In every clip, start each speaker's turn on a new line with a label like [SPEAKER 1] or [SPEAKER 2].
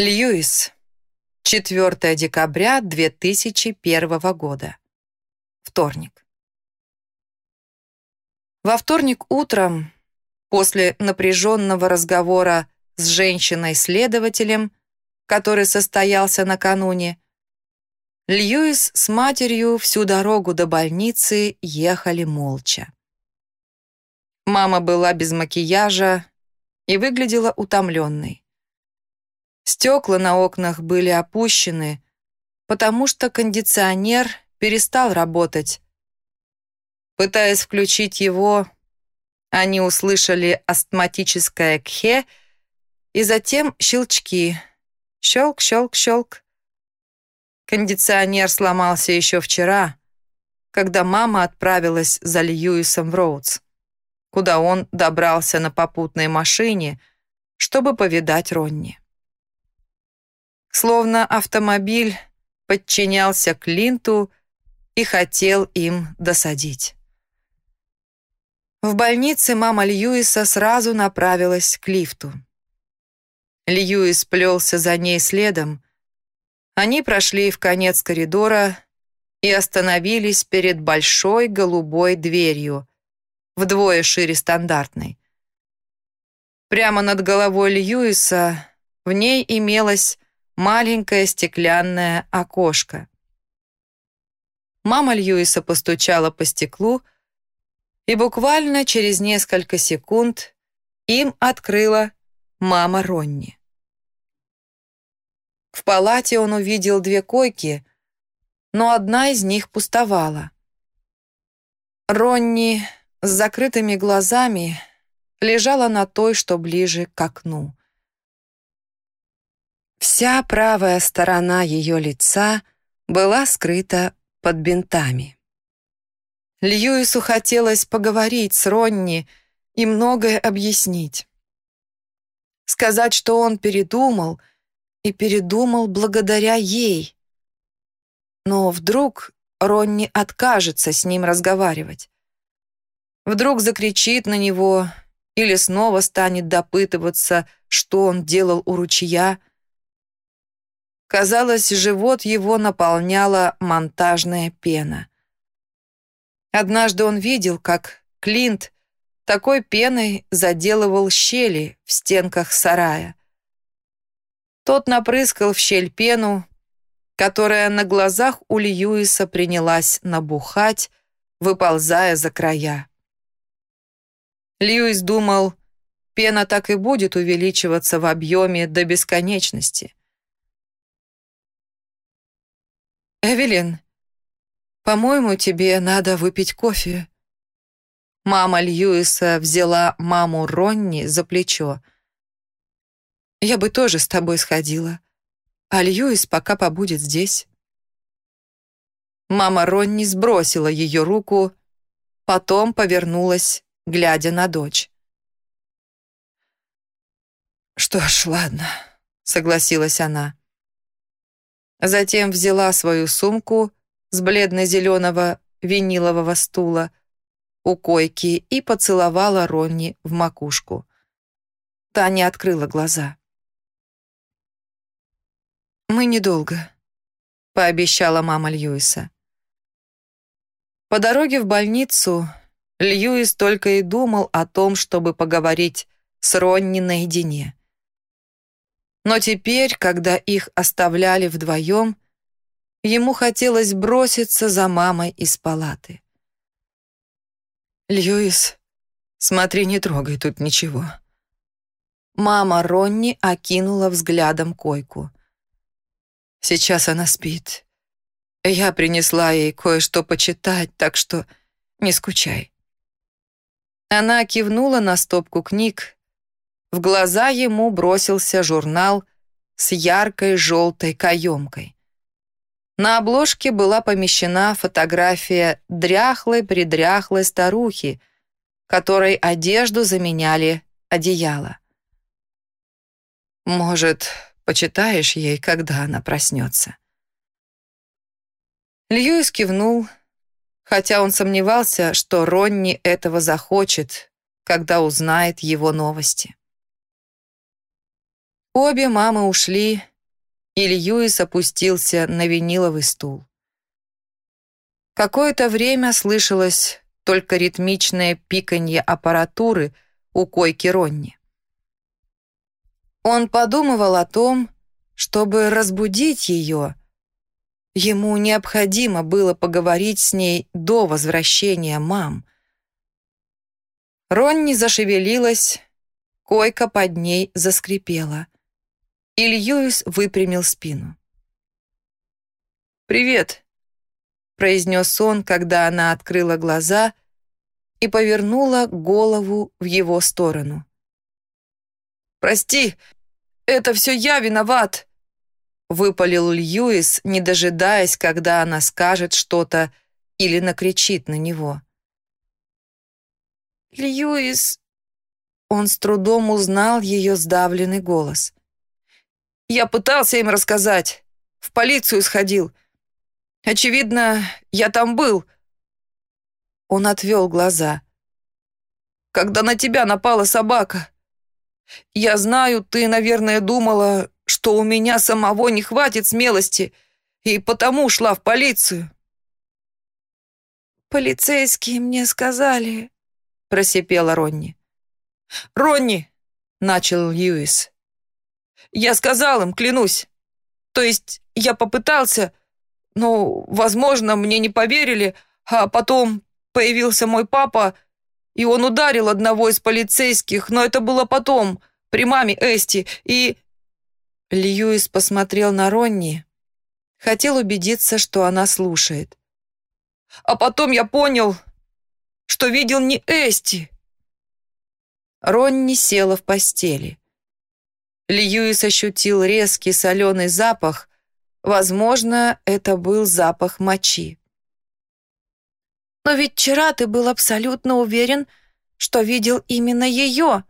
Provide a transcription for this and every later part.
[SPEAKER 1] Льюис. 4 декабря 2001 года. Вторник. Во вторник утром, после напряженного разговора с женщиной-следователем, который состоялся накануне, Льюис с матерью всю дорогу до больницы ехали молча. Мама была без макияжа и выглядела утомленной. Стекла на окнах были опущены, потому что кондиционер перестал работать. Пытаясь включить его, они услышали астматическое кхе и затем щелчки. Щелк, щелк, щелк. Кондиционер сломался еще вчера, когда мама отправилась за Льюисом в Роудс, куда он добрался на попутной машине, чтобы повидать Ронни. Словно автомобиль подчинялся Клинту и хотел им досадить. В больнице мама Льюиса сразу направилась к лифту. Льюис плелся за ней следом. Они прошли в конец коридора и остановились перед большой голубой дверью, вдвое шире стандартной. Прямо над головой Льюиса в ней имелась маленькое стеклянное окошко. Мама Льюиса постучала по стеклу, и буквально через несколько секунд им открыла мама Ронни. В палате он увидел две койки, но одна из них пустовала. Ронни с закрытыми глазами лежала на той, что ближе к окну. Вся правая сторона ее лица была скрыта под бинтами. Льюису хотелось поговорить с Ронни и многое объяснить. Сказать, что он передумал, и передумал благодаря ей. Но вдруг Ронни откажется с ним разговаривать. Вдруг закричит на него или снова станет допытываться, что он делал у ручья, Казалось, живот его наполняла монтажная пена. Однажды он видел, как Клинт такой пеной заделывал щели в стенках сарая. Тот напрыскал в щель пену, которая на глазах у Льюиса принялась набухать, выползая за края. Льюис думал, пена так и будет увеличиваться в объеме до бесконечности. «Эвелин, по-моему, тебе надо выпить кофе». Мама Льюиса взяла маму Ронни за плечо. «Я бы тоже с тобой сходила, а Льюис пока побудет здесь». Мама Ронни сбросила ее руку, потом повернулась, глядя на дочь. «Что ж, ладно», — согласилась она. Затем взяла свою сумку с бледно-зеленого винилового стула у койки и поцеловала Ронни в макушку. Таня открыла глаза. «Мы недолго», — пообещала мама Льюиса. По дороге в больницу Льюис только и думал о том, чтобы поговорить с Ронни наедине. Но теперь, когда их оставляли вдвоем, ему хотелось броситься за мамой из палаты. «Льюис, смотри, не трогай тут ничего». Мама Ронни окинула взглядом койку. «Сейчас она спит. Я принесла ей кое-что почитать, так что не скучай». Она кивнула на стопку книг, в глаза ему бросился журнал с яркой желтой каемкой. На обложке была помещена фотография дряхлой-предряхлой старухи, которой одежду заменяли одеяло. «Может, почитаешь ей, когда она проснется?» Льюис кивнул, хотя он сомневался, что Ронни этого захочет, когда узнает его новости. Обе мамы ушли, и Льюис опустился на виниловый стул. Какое-то время слышалось только ритмичное пиканье аппаратуры у койки Ронни. Он подумывал о том, чтобы разбудить ее. Ему необходимо было поговорить с ней до возвращения мам. Ронни зашевелилась, койка под ней заскрипела. И Льюис выпрямил спину. «Привет», — произнес он, когда она открыла глаза и повернула голову в его сторону. «Прости, это все я виноват», — выпалил Льюис, не дожидаясь, когда она скажет что-то или накричит на него. «Льюис...» Он с трудом узнал ее сдавленный голос. «Я пытался им рассказать. В полицию сходил. Очевидно, я там был». Он отвел глаза. «Когда на тебя напала собака. Я знаю, ты, наверное, думала, что у меня самого не хватит смелости, и потому шла в полицию». «Полицейские мне сказали», — просипела Ронни. «Ронни!» — начал Льюис. «Я сказал им, клянусь. То есть я попытался, но, возможно, мне не поверили, а потом появился мой папа, и он ударил одного из полицейских, но это было потом, при маме Эсти, и...» Льюис посмотрел на Ронни, хотел убедиться, что она слушает. «А потом я понял, что видел не Эсти». Ронни села в постели. Льюис ощутил резкий соленый запах. Возможно, это был запах мочи. «Но ведь вчера ты был абсолютно уверен, что видел именно ее»,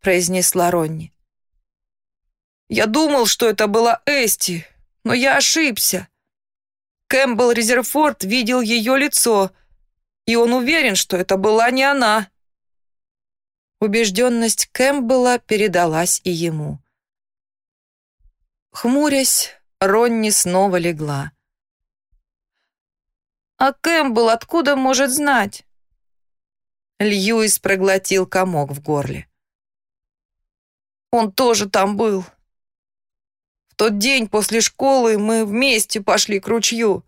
[SPEAKER 1] произнесла Ронни. «Я думал, что это была Эсти, но я ошибся. Кэмпбелл Резерфорд видел ее лицо, и он уверен, что это была не она». Убежденность Кэмпбелла передалась и ему. Хмурясь, Ронни снова легла. «А Кэмпбелл откуда может знать?» Льюис проглотил комок в горле. «Он тоже там был. В тот день после школы мы вместе пошли к ручью.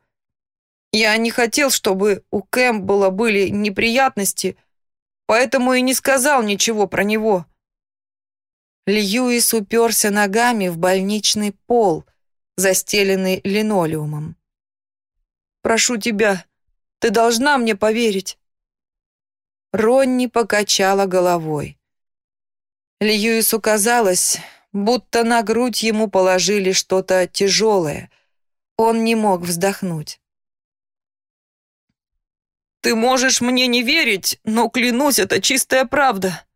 [SPEAKER 1] Я не хотел, чтобы у Кэмпбелла были неприятности, поэтому и не сказал ничего про него». Льюис уперся ногами в больничный пол, застеленный линолеумом. «Прошу тебя, ты должна мне поверить». Ронни покачала головой. Льюису казалось, будто на грудь ему положили что-то тяжелое. Он не мог вздохнуть. Ты можешь мне не верить, но клянусь, это чистая правда.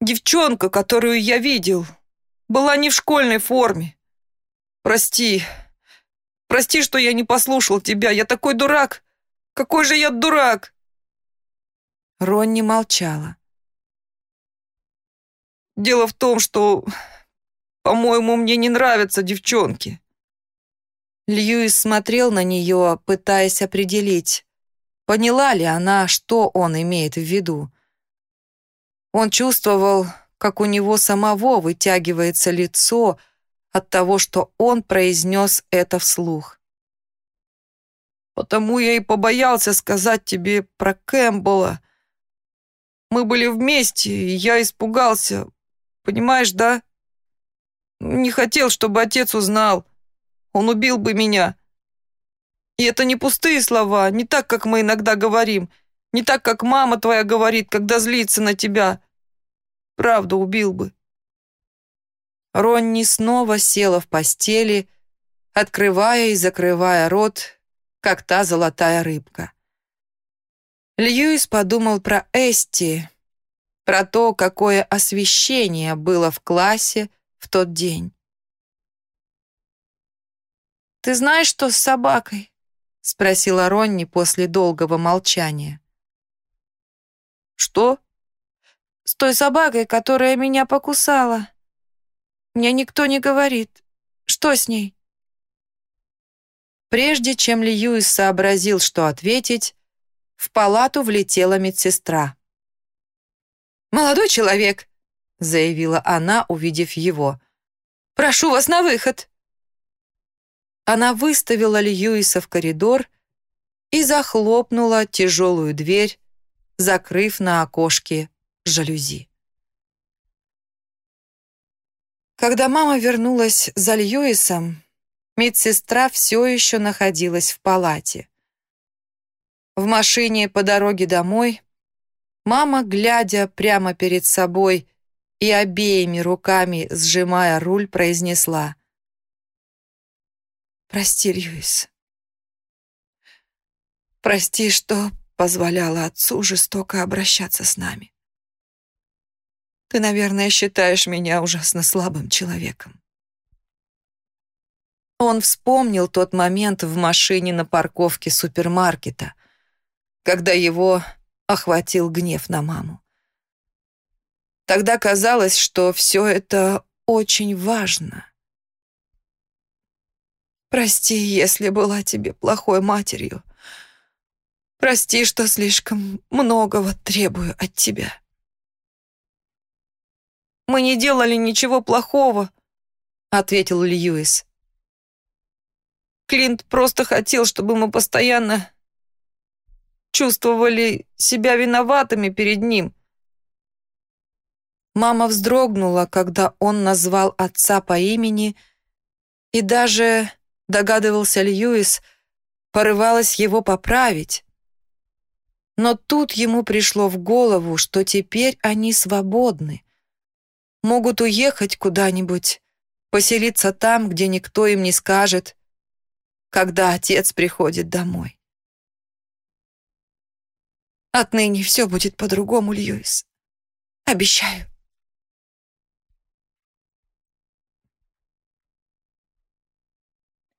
[SPEAKER 1] Девчонка, которую я видел, была не в школьной форме. Прости. Прости, что я не послушал тебя. Я такой дурак. Какой же я дурак!» Ронни молчала. «Дело в том, что, по-моему, мне не нравятся девчонки». Льюис смотрел на нее, пытаясь определить, Поняла ли она, что он имеет в виду? Он чувствовал, как у него самого вытягивается лицо от того, что он произнес это вслух. «Потому я и побоялся сказать тебе про Кэмпбелла. Мы были вместе, и я испугался. Понимаешь, да? Не хотел, чтобы отец узнал. Он убил бы меня. И это не пустые слова, не так, как мы иногда говорим, не так, как мама твоя говорит, когда злится на тебя. Правда, убил бы. Ронни снова села в постели, открывая и закрывая рот, как та золотая рыбка. Льюис подумал про Эсти, про то, какое освещение было в классе в тот день. «Ты знаешь, что с собакой?» — спросила Ронни после долгого молчания. «Что?» «С той собакой, которая меня покусала. Мне никто не говорит. Что с ней?» Прежде чем Льюис сообразил, что ответить, в палату влетела медсестра. «Молодой человек», — заявила она, увидев его, — «прошу вас на выход». Она выставила Льюиса в коридор и захлопнула тяжелую дверь, закрыв на окошке жалюзи. Когда мама вернулась за Льюисом, медсестра все еще находилась в палате. В машине по дороге домой мама, глядя прямо перед собой и обеими руками сжимая руль, произнесла «Прости, Льюис. Прости, что позволяла отцу жестоко обращаться с нами. Ты, наверное, считаешь меня ужасно слабым человеком. Он вспомнил тот момент в машине на парковке супермаркета, когда его охватил гнев на маму. Тогда казалось, что все это очень важно. Прости, если была тебе плохой матерью. Прости, что слишком многого требую от тебя. «Мы не делали ничего плохого», — ответил Льюис. «Клинт просто хотел, чтобы мы постоянно чувствовали себя виноватыми перед ним». Мама вздрогнула, когда он назвал отца по имени, и даже, догадывался Льюис, порывалась его поправить. Но тут ему пришло в голову, что теперь они свободны могут уехать куда-нибудь, поселиться там, где никто им не скажет, когда отец приходит домой. Отныне все будет по-другому, Льюис. Обещаю.